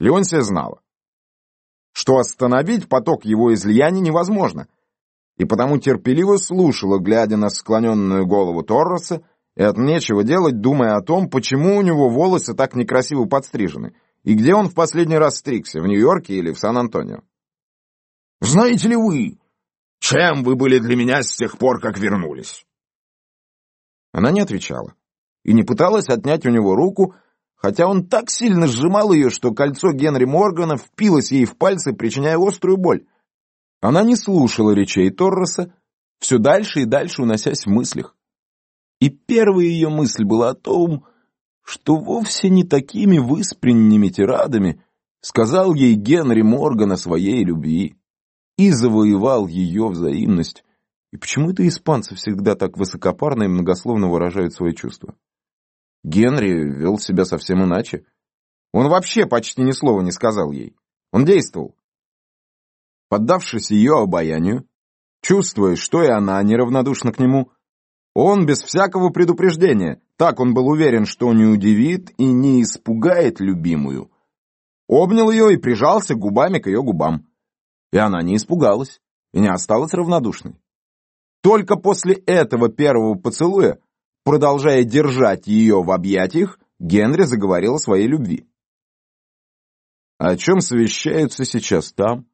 Леонсия знала, что остановить поток его излияний невозможно, и потому терпеливо слушала, глядя на склоненную голову Торроса, и от нечего делать, думая о том, почему у него волосы так некрасиво подстрижены, и где он в последний раз стригся, в Нью-Йорке или в Сан-Антонио. «Знаете ли вы, чем вы были для меня с тех пор, как вернулись?» Она не отвечала и не пыталась отнять у него руку, хотя он так сильно сжимал ее, что кольцо Генри Моргана впилось ей в пальцы, причиняя острую боль. Она не слушала речей Торроса, все дальше и дальше уносясь в мыслях. И первая ее мысль была о том, что вовсе не такими выспренними тирадами сказал ей Генри Морган о своей любви и завоевал ее взаимность. И почему-то испанцы всегда так высокопарно и многословно выражают свои чувства. Генри вел себя совсем иначе. Он вообще почти ни слова не сказал ей. Он действовал. Поддавшись ее обаянию, чувствуя, что и она неравнодушна к нему, он без всякого предупреждения, так он был уверен, что не удивит и не испугает любимую, обнял ее и прижался губами к ее губам. И она не испугалась и не осталась равнодушной. Только после этого первого поцелуя Продолжая держать ее в объятиях, Генри заговорил о своей любви. О чем совещаются сейчас там?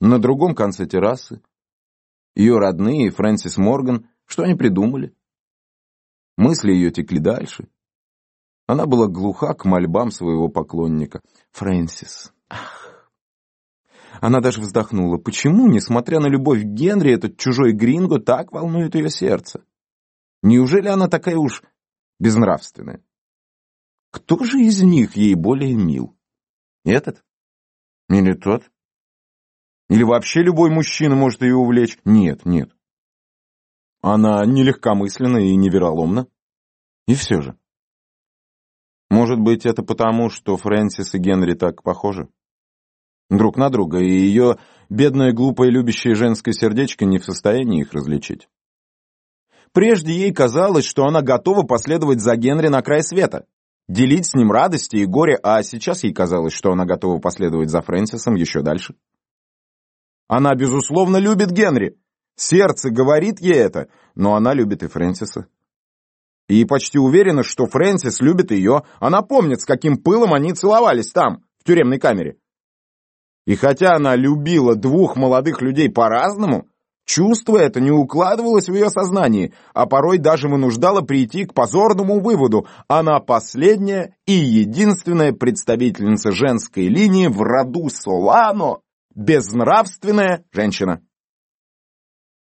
На другом конце террасы? Ее родные, Фрэнсис Морган, что они придумали? Мысли ее текли дальше. Она была глуха к мольбам своего поклонника. Фрэнсис, ах! Она даже вздохнула. Почему, несмотря на любовь к Генри, этот чужой гринго так волнует ее сердце? Неужели она такая уж безнравственная? Кто же из них ей более мил? Этот? Или тот? Или вообще любой мужчина может ее увлечь? Нет, нет. Она не легкомысленна и не вероломна. И все же. Может быть, это потому, что Фрэнсис и Генри так похожи? Друг на друга, и ее бедное, глупое, любящее женское сердечко не в состоянии их различить. Прежде ей казалось, что она готова последовать за Генри на край света, делить с ним радости и горе, а сейчас ей казалось, что она готова последовать за Фрэнсисом еще дальше. Она, безусловно, любит Генри. Сердце говорит ей это, но она любит и Фрэнсиса. И почти уверена, что Фрэнсис любит ее. Она помнит, с каким пылом они целовались там, в тюремной камере. И хотя она любила двух молодых людей по-разному, Чувство это не укладывалось в ее сознании, а порой даже вынуждало прийти к позорному выводу. Она последняя и единственная представительница женской линии в роду Солано, безнравственная женщина.